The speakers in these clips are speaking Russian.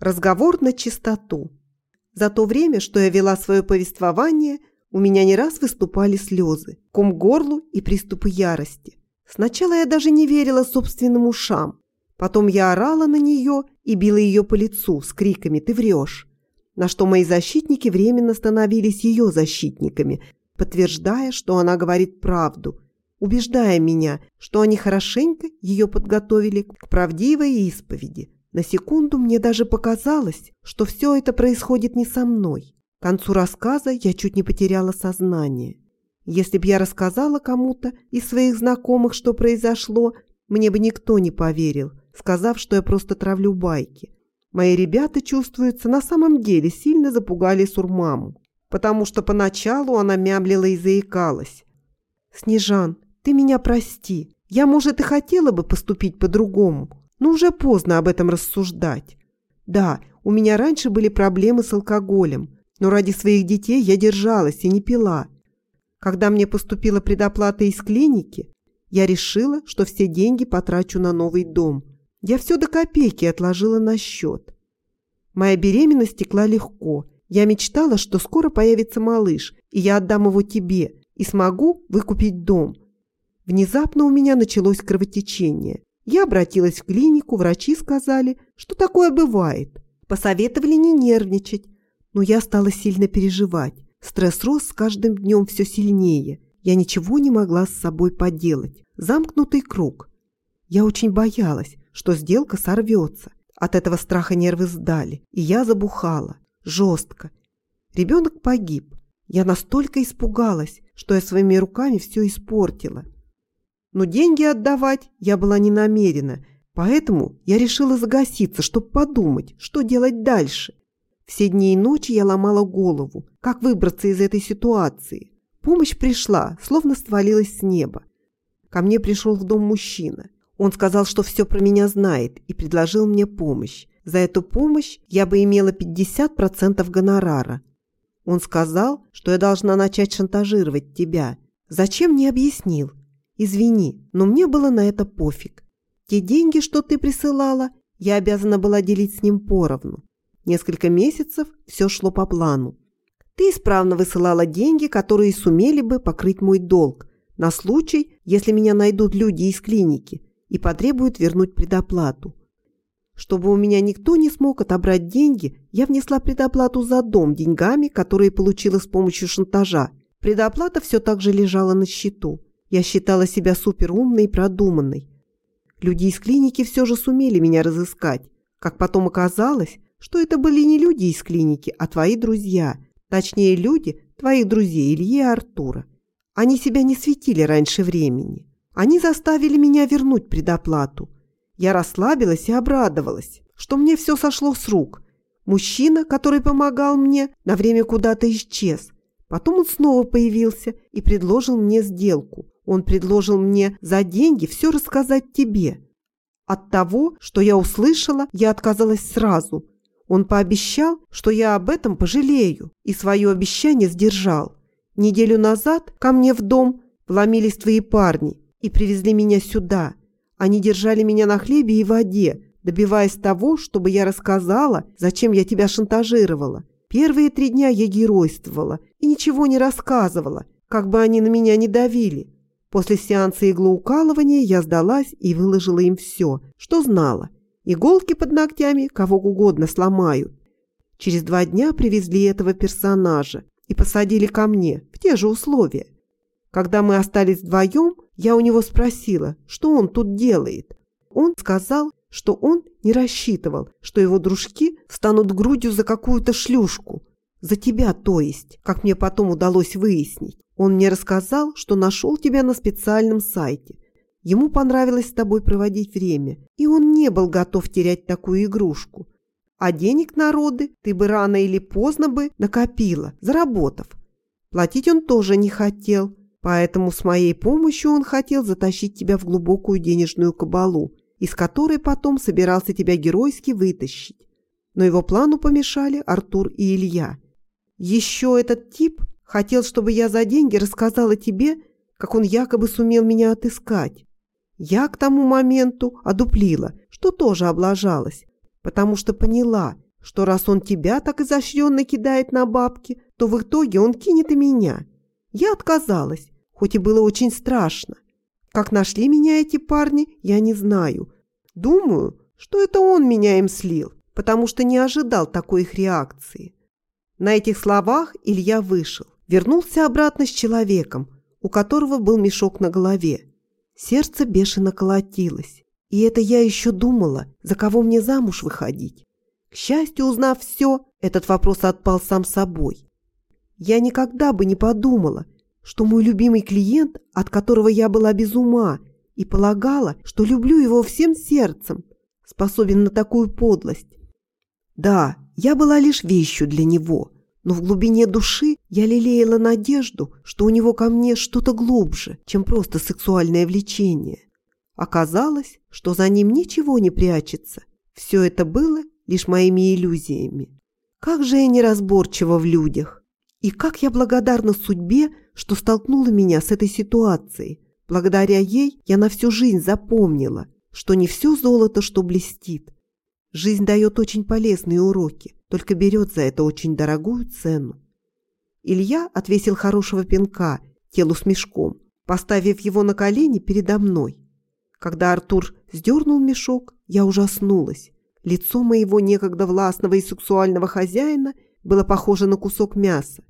Разговор на чистоту. За то время, что я вела свое повествование, у меня не раз выступали слезы, ком горлу и приступы ярости. Сначала я даже не верила собственным ушам. Потом я орала на нее и била ее по лицу с криками «Ты врешь!», на что мои защитники временно становились ее защитниками, подтверждая, что она говорит правду, убеждая меня, что они хорошенько ее подготовили к правдивой исповеди. На секунду мне даже показалось, что все это происходит не со мной. К концу рассказа я чуть не потеряла сознание. Если б я рассказала кому-то из своих знакомых, что произошло, мне бы никто не поверил, сказав, что я просто травлю байки. Мои ребята, чувствуется, на самом деле сильно запугали Сурмаму, потому что поначалу она мямлила и заикалась. «Снежан, ты меня прости. Я, может, и хотела бы поступить по-другому, но уже поздно об этом рассуждать. Да, у меня раньше были проблемы с алкоголем, но ради своих детей я держалась и не пила. Когда мне поступила предоплата из клиники, я решила, что все деньги потрачу на новый дом. Я все до копейки отложила на счет. Моя беременность текла легко. Я мечтала, что скоро появится малыш, и я отдам его тебе, и смогу выкупить дом. Внезапно у меня началось кровотечение. Я обратилась в клинику, врачи сказали, что такое бывает. Посоветовали не нервничать, но я стала сильно переживать. Стресс рос с каждым днем все сильнее. Я ничего не могла с собой поделать. Замкнутый круг. Я очень боялась, что сделка сорвется. От этого страха нервы сдали, и я забухала. Жестко. Ребенок погиб. Я настолько испугалась, что я своими руками все испортила. Но деньги отдавать я была не намерена, поэтому я решила загаситься, чтобы подумать, что делать дальше. Все дни и ночи я ломала голову, как выбраться из этой ситуации. Помощь пришла, словно свалилась с неба. Ко мне пришел в дом мужчина. Он сказал, что все про меня знает и предложил мне помощь. За эту помощь я бы имела 50% гонорара. Он сказал, что я должна начать шантажировать тебя. Зачем не объяснил? Извини, но мне было на это пофиг. Те деньги, что ты присылала, я обязана была делить с ним поровну. Несколько месяцев все шло по плану. Ты исправно высылала деньги, которые сумели бы покрыть мой долг, на случай, если меня найдут люди из клиники и потребуют вернуть предоплату. Чтобы у меня никто не смог отобрать деньги, я внесла предоплату за дом деньгами, которые получила с помощью шантажа. Предоплата все так же лежала на счету. Я считала себя суперумной и продуманной. Люди из клиники все же сумели меня разыскать. Как потом оказалось, что это были не люди из клиники, а твои друзья. Точнее, люди твоих друзей Ильи и Артура. Они себя не светили раньше времени. Они заставили меня вернуть предоплату. Я расслабилась и обрадовалась, что мне все сошло с рук. Мужчина, который помогал мне, на время куда-то исчез. Потом он снова появился и предложил мне сделку. Он предложил мне за деньги все рассказать тебе. От того, что я услышала, я отказалась сразу – он пообещал, что я об этом пожалею, и свое обещание сдержал. Неделю назад ко мне в дом вломились твои парни и привезли меня сюда. Они держали меня на хлебе и воде, добиваясь того, чтобы я рассказала, зачем я тебя шантажировала. Первые три дня я геройствовала и ничего не рассказывала, как бы они на меня не давили. После сеанса иглоукалывания я сдалась и выложила им все, что знала. Иголки под ногтями кого угодно сломают. Через два дня привезли этого персонажа и посадили ко мне в те же условия. Когда мы остались вдвоем, я у него спросила, что он тут делает. Он сказал, что он не рассчитывал, что его дружки станут грудью за какую-то шлюшку. За тебя, то есть, как мне потом удалось выяснить. Он мне рассказал, что нашел тебя на специальном сайте – Ему понравилось с тобой проводить время, и он не был готов терять такую игрушку. А денег народы ты бы рано или поздно бы накопила, заработав. Платить он тоже не хотел, поэтому с моей помощью он хотел затащить тебя в глубокую денежную кабалу, из которой потом собирался тебя геройски вытащить. Но его плану помешали Артур и Илья. Еще этот тип хотел, чтобы я за деньги рассказала тебе, как он якобы сумел меня отыскать. Я к тому моменту одуплила, что тоже облажалась, потому что поняла, что раз он тебя так изощренно кидает на бабки, то в итоге он кинет и меня. Я отказалась, хоть и было очень страшно. Как нашли меня эти парни, я не знаю. Думаю, что это он меня им слил, потому что не ожидал такой их реакции. На этих словах Илья вышел, вернулся обратно с человеком, у которого был мешок на голове. Сердце бешено колотилось. И это я еще думала, за кого мне замуж выходить. К счастью, узнав все, этот вопрос отпал сам собой. Я никогда бы не подумала, что мой любимый клиент, от которого я была без ума, и полагала, что люблю его всем сердцем, способен на такую подлость. Да, я была лишь вещью для него, но в глубине души я лелеяла надежду, что у него ко мне что-то глубже, чем просто сексуальное влечение. Оказалось, что за ним ничего не прячется. Все это было лишь моими иллюзиями. Как же я неразборчива в людях. И как я благодарна судьбе, что столкнула меня с этой ситуацией. Благодаря ей я на всю жизнь запомнила, что не все золото, что блестит. Жизнь дает очень полезные уроки, только берет за это очень дорогую цену. Илья отвесил хорошего пинка телу с мешком, поставив его на колени передо мной. Когда Артур сдернул мешок, я ужаснулась. Лицо моего некогда властного и сексуального хозяина было похоже на кусок мяса.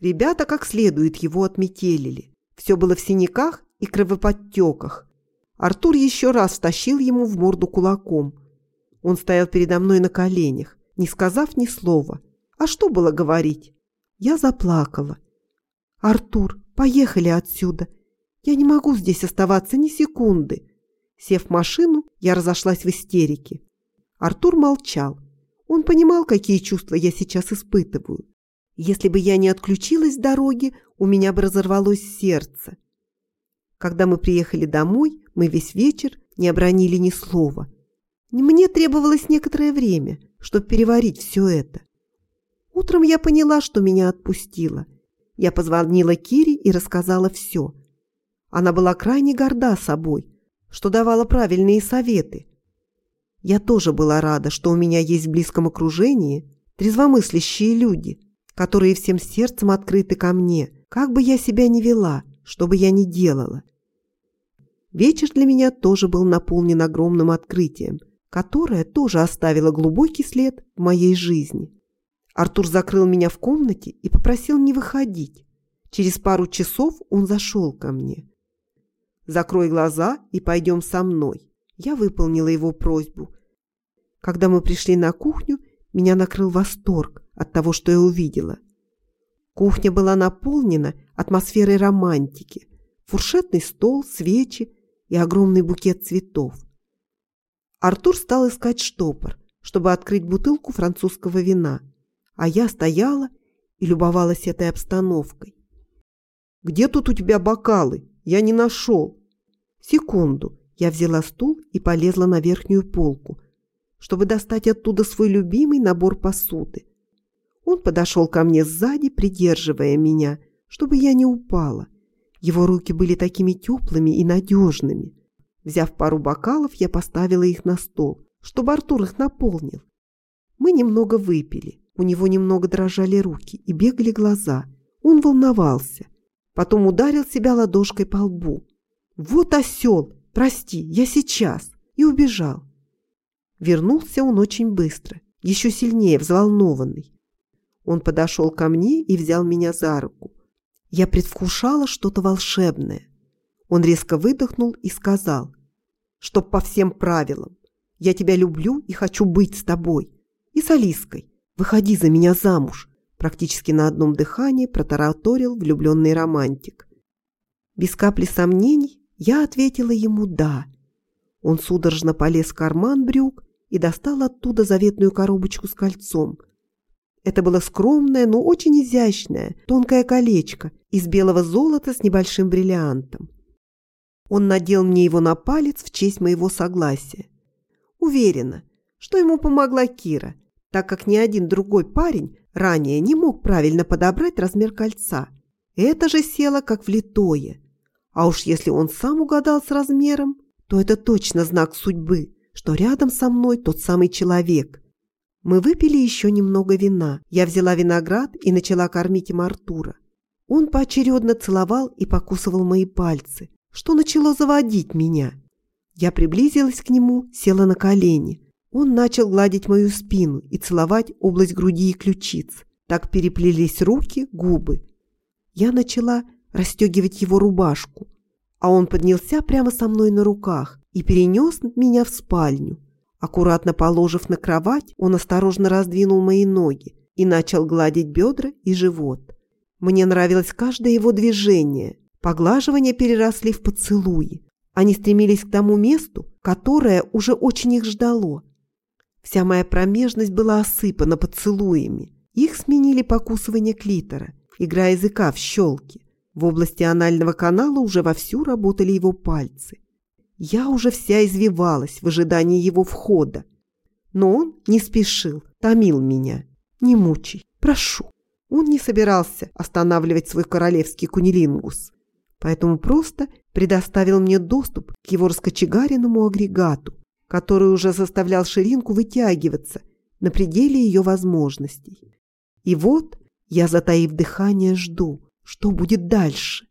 Ребята как следует его отметелили. Все было в синяках и кровоподтеках. Артур еще раз втащил ему в морду кулаком. Он стоял передо мной на коленях, не сказав ни слова. А что было говорить? Я заплакала. «Артур, поехали отсюда. Я не могу здесь оставаться ни секунды». Сев в машину, я разошлась в истерике. Артур молчал. Он понимал, какие чувства я сейчас испытываю. Если бы я не отключилась с дороги, у меня бы разорвалось сердце. Когда мы приехали домой, мы весь вечер не обронили ни слова. Мне требовалось некоторое время, чтобы переварить все это. Утром я поняла, что меня отпустило. Я позвонила Кире и рассказала все. Она была крайне горда собой, что давала правильные советы. Я тоже была рада, что у меня есть в близком окружении трезвомыслящие люди, которые всем сердцем открыты ко мне, как бы я себя ни вела, что бы я ни делала. Вечер для меня тоже был наполнен огромным открытием, которое тоже оставило глубокий след в моей жизни. Артур закрыл меня в комнате и попросил не выходить. Через пару часов он зашел ко мне. «Закрой глаза и пойдем со мной». Я выполнила его просьбу. Когда мы пришли на кухню, меня накрыл восторг от того, что я увидела. Кухня была наполнена атмосферой романтики. Фуршетный стол, свечи и огромный букет цветов. Артур стал искать штопор, чтобы открыть бутылку французского вина, а я стояла и любовалась этой обстановкой. «Где тут у тебя бокалы? Я не нашел». Секунду. Я взяла стул и полезла на верхнюю полку, чтобы достать оттуда свой любимый набор посуды. Он подошел ко мне сзади, придерживая меня, чтобы я не упала. Его руки были такими теплыми и надежными. Взяв пару бокалов, я поставила их на стол, чтобы Артур их наполнил. Мы немного выпили. У него немного дрожали руки и бегали глаза. Он волновался. Потом ударил себя ладошкой по лбу. «Вот осел! Прости, я сейчас!» И убежал. Вернулся он очень быстро, еще сильнее взволнованный. Он подошел ко мне и взял меня за руку. Я предвкушала что-то волшебное. Он резко выдохнул и сказал, чтоб по всем правилам. Я тебя люблю и хочу быть с тобой. И с Алиской. Выходи за меня замуж. Практически на одном дыхании протараторил влюбленный романтик. Без капли сомнений я ответила ему «да». Он судорожно полез в карман брюк и достал оттуда заветную коробочку с кольцом. Это было скромное, но очень изящное, тонкое колечко из белого золота с небольшим бриллиантом. Он надел мне его на палец в честь моего согласия. Уверена, что ему помогла Кира, так как ни один другой парень ранее не мог правильно подобрать размер кольца. Это же село как влитое. А уж если он сам угадал с размером, то это точно знак судьбы, что рядом со мной тот самый человек. Мы выпили еще немного вина. Я взяла виноград и начала кормить им Артура. Он поочередно целовал и покусывал мои пальцы, что начало заводить меня. Я приблизилась к нему, села на колени. Он начал гладить мою спину и целовать область груди и ключиц. Так переплелись руки, губы. Я начала расстегивать его рубашку, а он поднялся прямо со мной на руках и перенес меня в спальню. Аккуратно положив на кровать, он осторожно раздвинул мои ноги и начал гладить бедра и живот. Мне нравилось каждое его движение. Поглаживания переросли в поцелуи. Они стремились к тому месту, которое уже очень их ждало. Вся моя промежность была осыпана поцелуями. Их сменили покусывание клитора, игра языка в щелки. В области анального канала уже вовсю работали его пальцы. Я уже вся извивалась в ожидании его входа. Но он не спешил, томил меня. «Не мучай, прошу». Он не собирался останавливать свой королевский кунилингус, поэтому просто предоставил мне доступ к его раскочегаренному агрегату, который уже заставлял ширинку вытягиваться на пределе ее возможностей. И вот я, затаив дыхание, жду, что будет дальше.